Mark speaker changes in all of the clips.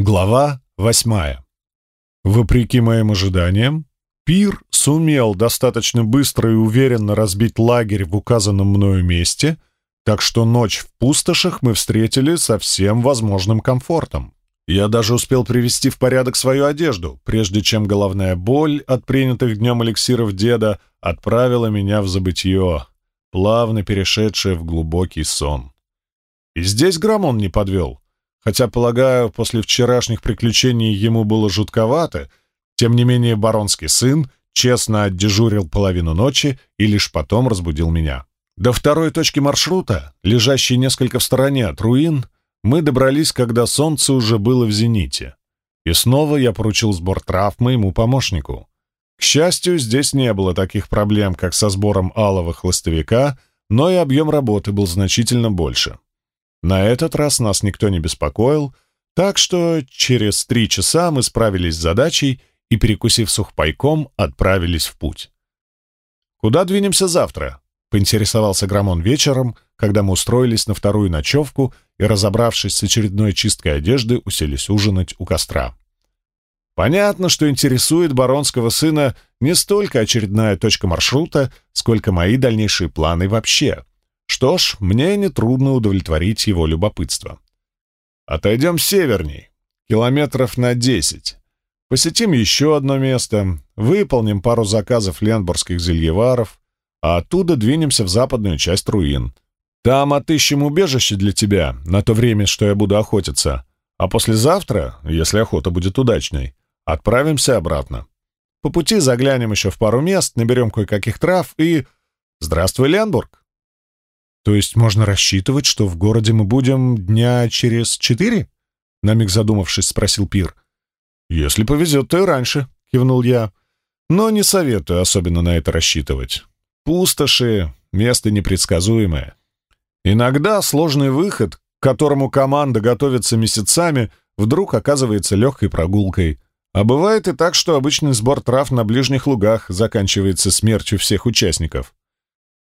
Speaker 1: Глава восьмая. Вопреки моим ожиданиям, Пир сумел достаточно быстро и уверенно разбить лагерь в указанном мною месте, так что ночь в пустошах мы встретили со всем возможным комфортом. Я даже успел привести в порядок свою одежду, прежде чем головная боль от принятых днем эликсиров деда отправила меня в забытье, плавно перешедшее в глубокий сон. И здесь Грамон не подвел — Хотя, полагаю, после вчерашних приключений ему было жутковато, тем не менее баронский сын честно отдежурил половину ночи и лишь потом разбудил меня. До второй точки маршрута, лежащей несколько в стороне от руин, мы добрались, когда солнце уже было в зените. И снова я поручил сбор трав моему помощнику. К счастью, здесь не было таких проблем, как со сбором алого хлыстовика, но и объем работы был значительно больше. На этот раз нас никто не беспокоил, так что через три часа мы справились с задачей и, перекусив сухпайком, отправились в путь. «Куда двинемся завтра?» — поинтересовался Грамон вечером, когда мы устроились на вторую ночевку и, разобравшись с очередной чисткой одежды, уселись ужинать у костра. Понятно, что интересует баронского сына не столько очередная точка маршрута, сколько мои дальнейшие планы вообще. Что ж, мне нетрудно удовлетворить его любопытство. Отойдем северней, километров на десять. Посетим еще одно место, выполним пару заказов ленборгских зельеваров, а оттуда двинемся в западную часть руин. Там отыщем убежище для тебя на то время, что я буду охотиться, а послезавтра, если охота будет удачной, отправимся обратно. По пути заглянем еще в пару мест, наберем кое-каких трав и... Здравствуй, Ленбург! То есть можно рассчитывать, что в городе мы будем дня через четыре? На миг задумавшись, спросил Пир. Если повезет, то и раньше, кивнул я. Но не советую особенно на это рассчитывать. Пустоши — место непредсказуемое. Иногда сложный выход, к которому команда готовится месяцами, вдруг оказывается легкой прогулкой. А бывает и так, что обычный сбор трав на ближних лугах заканчивается смертью всех участников.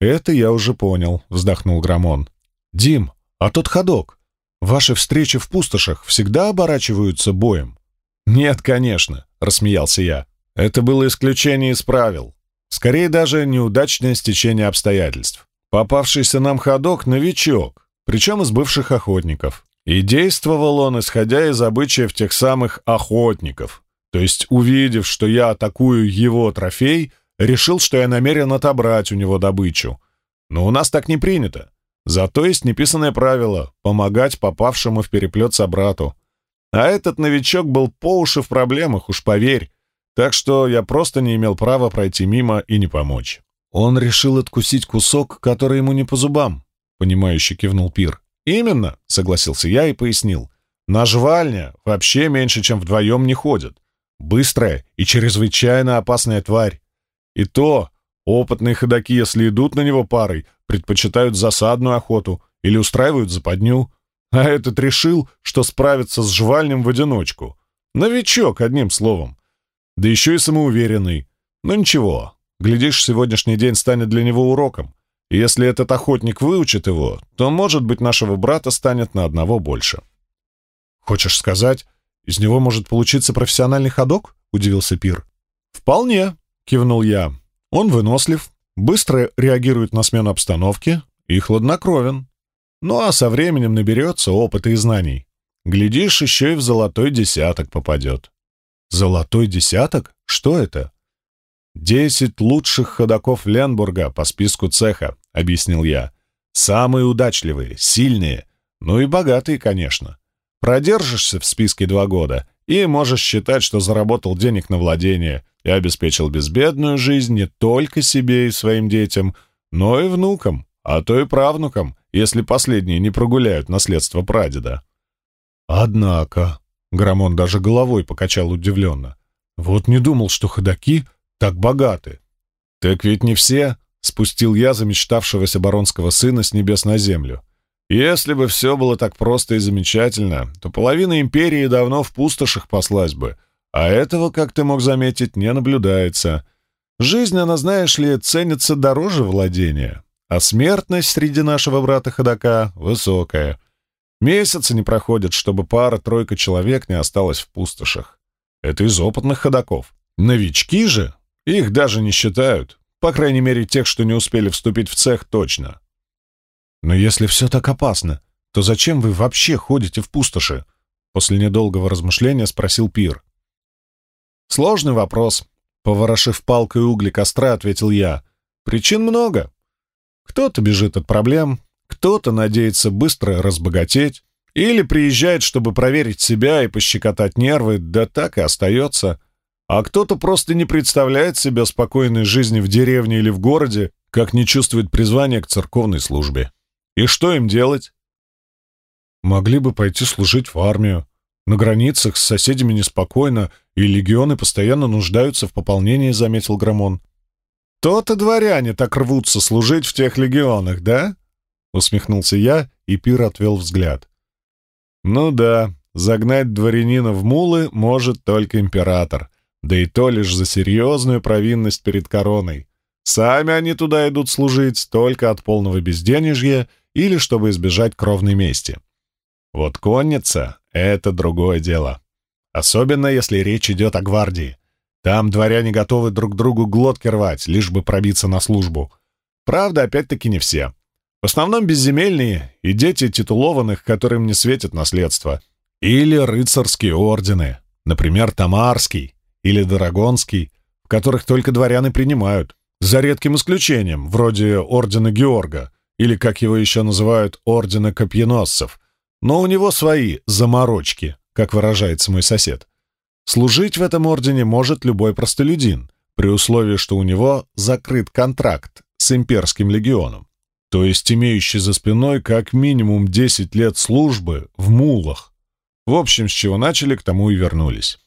Speaker 1: «Это я уже понял», — вздохнул Грамон. «Дим, а тот ходок? Ваши встречи в пустошах всегда оборачиваются боем?» «Нет, конечно», — рассмеялся я. «Это было исключение из правил. Скорее даже неудачное стечение обстоятельств. Попавшийся нам ходок — новичок, причем из бывших охотников. И действовал он, исходя из обычаев тех самых охотников. То есть, увидев, что я атакую его трофей, решил, что я намерен отобрать у него добычу. Но у нас так не принято. Зато есть неписанное правило — помогать попавшему в переплет собрату. А этот новичок был по уши в проблемах, уж поверь. Так что я просто не имел права пройти мимо и не помочь. Он решил откусить кусок, который ему не по зубам, — понимающе кивнул Пир. «Именно», — согласился я и пояснил. «На жвальня вообще меньше, чем вдвоем не ходят. Быстрая и чрезвычайно опасная тварь. И то опытные ходаки, если идут на него парой, предпочитают засадную охоту или устраивают западню. А этот решил, что справится с жвальнем в одиночку. Новичок, одним словом. Да еще и самоуверенный. Но ничего, глядишь, сегодняшний день станет для него уроком. И если этот охотник выучит его, то, может быть, нашего брата станет на одного больше. «Хочешь сказать, из него может получиться профессиональный ходок?» — удивился Пир. «Вполне», кивнул я. Он вынослив, быстро реагирует на смену обстановки и хладнокровен. Ну а со временем наберется опыта и знаний. Глядишь, еще и в золотой десяток попадет. Золотой десяток? Что это? «Десять лучших ходаков Ленбурга по списку цеха», — объяснил я. «Самые удачливые, сильные, ну и богатые, конечно. Продержишься в списке два года и можешь считать, что заработал денег на владение, и обеспечил безбедную жизнь не только себе и своим детям, но и внукам, а то и правнукам, если последние не прогуляют наследство прадеда. Однако, Грамон даже головой покачал удивленно, вот не думал, что ходаки так богаты. Так ведь не все, спустил я замечтавшегося баронского сына с небес на землю. Если бы все было так просто и замечательно, то половина империи давно в пустошах послась бы — а этого, как ты мог заметить, не наблюдается. Жизнь, она, знаешь ли, ценится дороже владения, а смертность среди нашего брата ходока высокая. Месяца не проходит, чтобы пара-тройка человек не осталась в пустошах. Это из опытных ходаков. Новички же, их даже не считают. По крайней мере, тех, что не успели вступить в цех, точно. Но если все так опасно, то зачем вы вообще ходите в пустоши? После недолгого размышления спросил Пир. Сложный вопрос. Поворошив палкой угли костра, ответил я. Причин много. Кто-то бежит от проблем, кто-то надеется быстро разбогатеть, или приезжает, чтобы проверить себя и пощекотать нервы, да так и остается. А кто-то просто не представляет себя спокойной жизни в деревне или в городе, как не чувствует призвания к церковной службе. И что им делать? Могли бы пойти служить в армию. На границах с соседями неспокойно, и легионы постоянно нуждаются в пополнении, заметил Грамон. То-то дворяне так рвутся служить в тех легионах, да? Усмехнулся я, и Пир отвел взгляд. Ну да, загнать дворянина в мулы может только император, да и то лишь за серьезную провинность перед короной. Сами они туда идут служить только от полного безденежья или чтобы избежать кровной мести. Вот конница — это другое дело. Особенно, если речь идет о гвардии. Там дворяне готовы друг другу глотки рвать, лишь бы пробиться на службу. Правда, опять-таки не все. В основном безземельные и дети титулованных, которым не светит наследство. Или рыцарские ордены, например, Тамарский или Дорогонский, в которых только дворяне принимают, за редким исключением, вроде Ордена Георга, или, как его еще называют, Ордена Копьеносцев. Но у него свои заморочки, как выражается мой сосед. Служить в этом ордене может любой простолюдин, при условии, что у него закрыт контракт с имперским легионом то есть имеющий за спиной как минимум 10 лет службы в мулах. В общем, с чего начали, к тому и вернулись.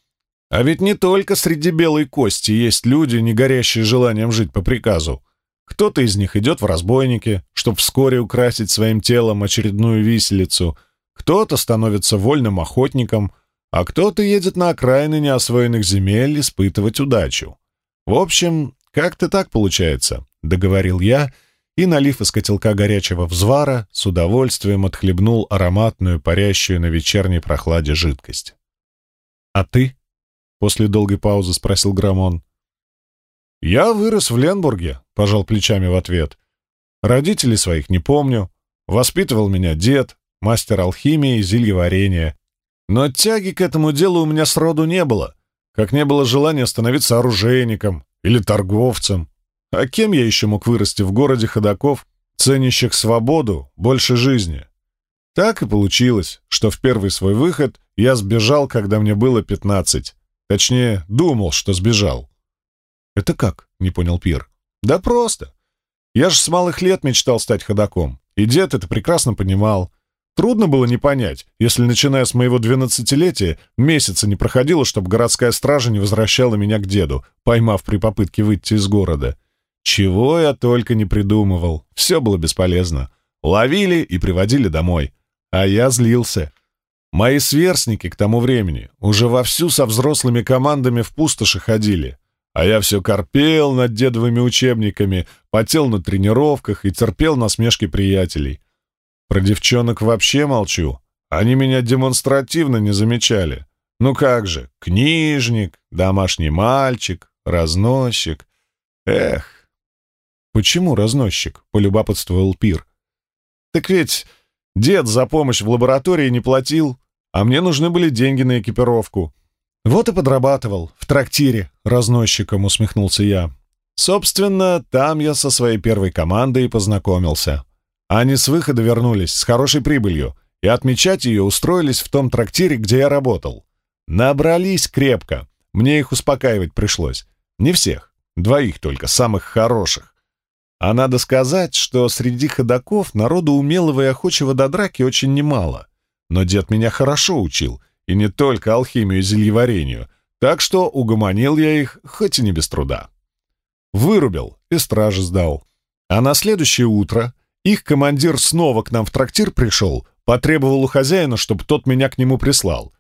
Speaker 1: А ведь не только среди белой кости есть люди, не горящие желанием жить по приказу. Кто-то из них идет в разбойники, чтобы вскоре украсить своим телом очередную виселицу, кто-то становится вольным охотником, а кто-то едет на окраины неосвоенных земель испытывать удачу. В общем, как-то так получается, — договорил я, — и, налив из котелка горячего взвара, с удовольствием отхлебнул ароматную, парящую на вечерней прохладе жидкость. «А ты?» — после долгой паузы спросил Грамон. «Я вырос в Ленбурге», — пожал плечами в ответ. «Родителей своих не помню. Воспитывал меня дед, мастер алхимии и зельеварения. Но тяги к этому делу у меня сроду не было, как не было желания становиться оружейником или торговцем. А кем я еще мог вырасти в городе ходаков, ценящих свободу больше жизни? Так и получилось, что в первый свой выход я сбежал, когда мне было пятнадцать. Точнее, думал, что сбежал. «Это как?» — не понял Пир. «Да просто. Я же с малых лет мечтал стать ходаком, и дед это прекрасно понимал. Трудно было не понять, если, начиная с моего двенадцатилетия, месяца не проходило, чтобы городская стража не возвращала меня к деду, поймав при попытке выйти из города. Чего я только не придумывал. Все было бесполезно. Ловили и приводили домой. А я злился. Мои сверстники к тому времени уже вовсю со взрослыми командами в пустоши ходили. А я все корпел над дедовыми учебниками, потел на тренировках и терпел насмешки приятелей. Про девчонок вообще молчу. Они меня демонстративно не замечали. Ну как же, книжник, домашний мальчик, разносчик. Эх, «Почему разносчик?» — полюбопытствовал Пир. «Так ведь дед за помощь в лаборатории не платил, а мне нужны были деньги на экипировку. Вот и подрабатывал, в трактире, разносчиком усмехнулся я. Собственно, там я со своей первой командой познакомился. Они с выхода вернулись с хорошей прибылью, и отмечать ее устроились в том трактире, где я работал. Набрались крепко, мне их успокаивать пришлось. Не всех, двоих только, самых хороших. А надо сказать, что среди ходаков народу умелого и охочего до драки очень немало. Но дед меня хорошо учил, и не только алхимию и зельеварению, так что угомонил я их, хоть и не без труда. Вырубил и стражи сдал. А на следующее утро их командир снова к нам в трактир пришел, потребовал у хозяина, чтобы тот меня к нему прислал.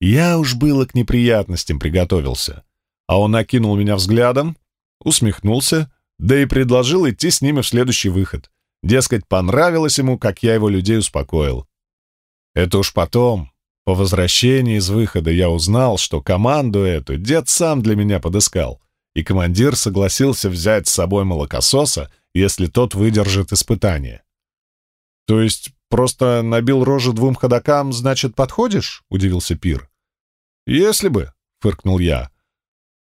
Speaker 1: Я уж было к неприятностям приготовился. А он окинул меня взглядом, усмехнулся да и предложил идти с ними в следующий выход. Дескать, понравилось ему, как я его людей успокоил. Это уж потом, по возвращении из выхода, я узнал, что команду эту дед сам для меня подыскал, и командир согласился взять с собой молокососа, если тот выдержит испытание. То есть просто набил рожу двум ходокам, значит, подходишь? — удивился Пир. Если бы, — фыркнул я.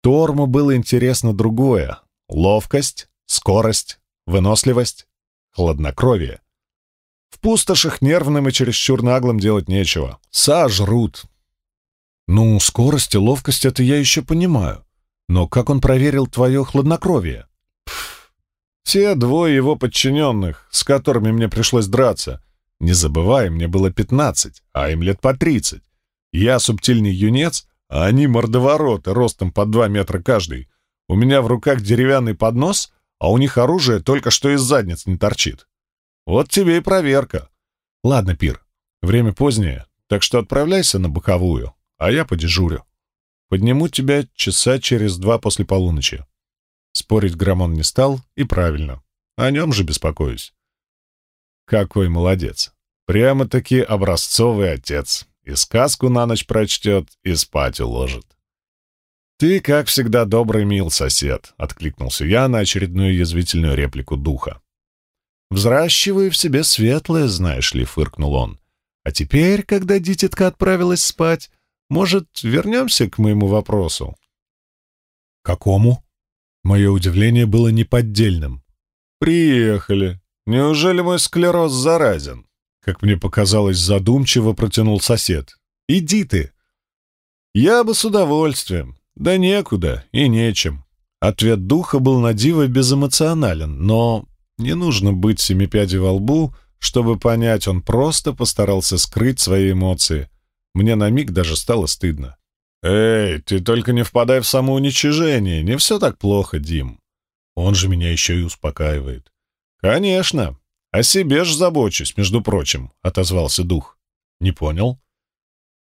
Speaker 1: Торму было интересно другое — ловкость, скорость, выносливость, хладнокровие. В пустошах нервным и чересчур наглым делать нечего. Сожрут. Ну, скорость и ловкость — это я еще понимаю. Но как он проверил твое хладнокровие? Те двое его подчиненных, с которыми мне пришлось драться. Не забывай, мне было пятнадцать, а им лет по тридцать. Я субтильный юнец, а они мордовороты, ростом по два метра каждый. У меня в руках деревянный поднос, а у них оружие только что из задниц не торчит. Вот тебе и проверка. Ладно, Пир, время позднее, так что отправляйся на боковую, а я подежурю. Подниму тебя часа через два после полуночи. Спорить Грамон не стал, и правильно. О нем же беспокоюсь. Какой молодец. Прямо-таки образцовый отец. И сказку на ночь прочтет, и спать уложит. «Ты, как всегда, добрый мил сосед», — откликнулся я на очередную язвительную реплику духа. «Взращиваю в себе светлое, знаешь ли», — фыркнул он. «А теперь, когда дитятка отправилась спать, может, вернемся к моему вопросу?» «Какому?» Мое удивление было неподдельным. «Приехали. Неужели мой склероз заразен?» Как мне показалось, задумчиво протянул сосед. «Иди ты!» «Я бы с удовольствием. Да некуда и нечем». Ответ духа был на диво безэмоционален, но не нужно быть семипядей во лбу, чтобы понять, он просто постарался скрыть свои эмоции. Мне на миг даже стало стыдно. «Эй, ты только не впадай в самоуничижение, не все так плохо, Дим». Он же меня еще и успокаивает. «Конечно, «О себе ж забочусь, между прочим», — отозвался дух. «Не понял?»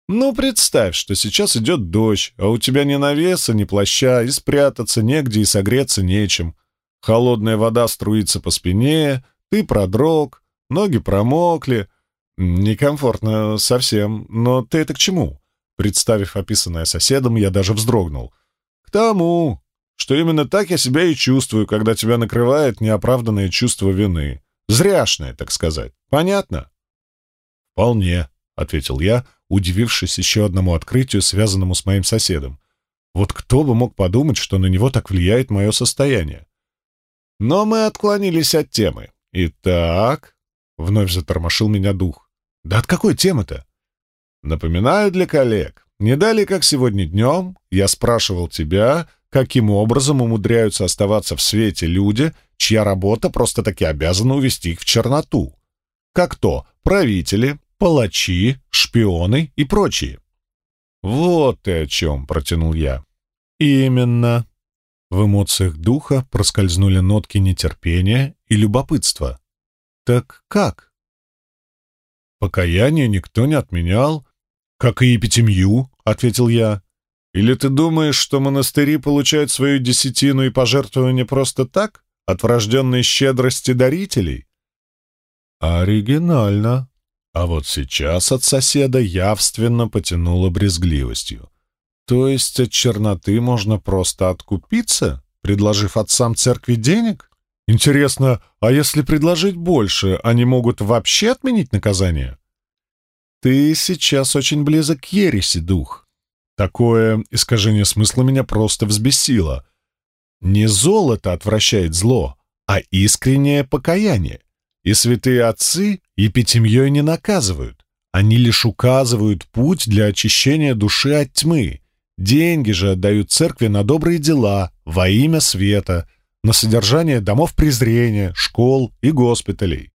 Speaker 1: «Ну, представь, что сейчас идет дождь, а у тебя ни навеса, ни плаща, и спрятаться негде, и согреться нечем. Холодная вода струится по спине, ты продрог, ноги промокли. Некомфортно совсем, но ты это к чему?» Представив описанное соседом, я даже вздрогнул. «К тому, что именно так я себя и чувствую, когда тебя накрывает неоправданное чувство вины. Зряшное, так сказать. Понятно? Вполне, ответил я, удивившись еще одному открытию, связанному с моим соседом. Вот кто бы мог подумать, что на него так влияет мое состояние? Но мы отклонились от темы. Итак, вновь затормошил меня дух. Да от какой темы-то? Напоминаю для коллег. Не далее, как сегодня днем, я спрашивал тебя, каким образом умудряются оставаться в свете люди, чья работа просто-таки обязана увести их в черноту. Как то правители, палачи, шпионы и прочие. «Вот ты о чем», — протянул я. «Именно». В эмоциях духа проскользнули нотки нетерпения и любопытства. «Так как?» «Покаяние никто не отменял, как и эпитемью», — ответил я. Или ты думаешь, что монастыри получают свою десятину и пожертвования просто так, от врожденной щедрости дарителей? Оригинально. А вот сейчас от соседа явственно потянуло брезгливостью. То есть от черноты можно просто откупиться, предложив отцам церкви денег? Интересно, а если предложить больше, они могут вообще отменить наказание? Ты сейчас очень близок к ереси, дух. Такое искажение смысла меня просто взбесило. Не золото отвращает зло, а искреннее покаяние. И святые отцы епитемьей не наказывают. Они лишь указывают путь для очищения души от тьмы. Деньги же отдают церкви на добрые дела, во имя света, на содержание домов презрения, школ и госпиталей.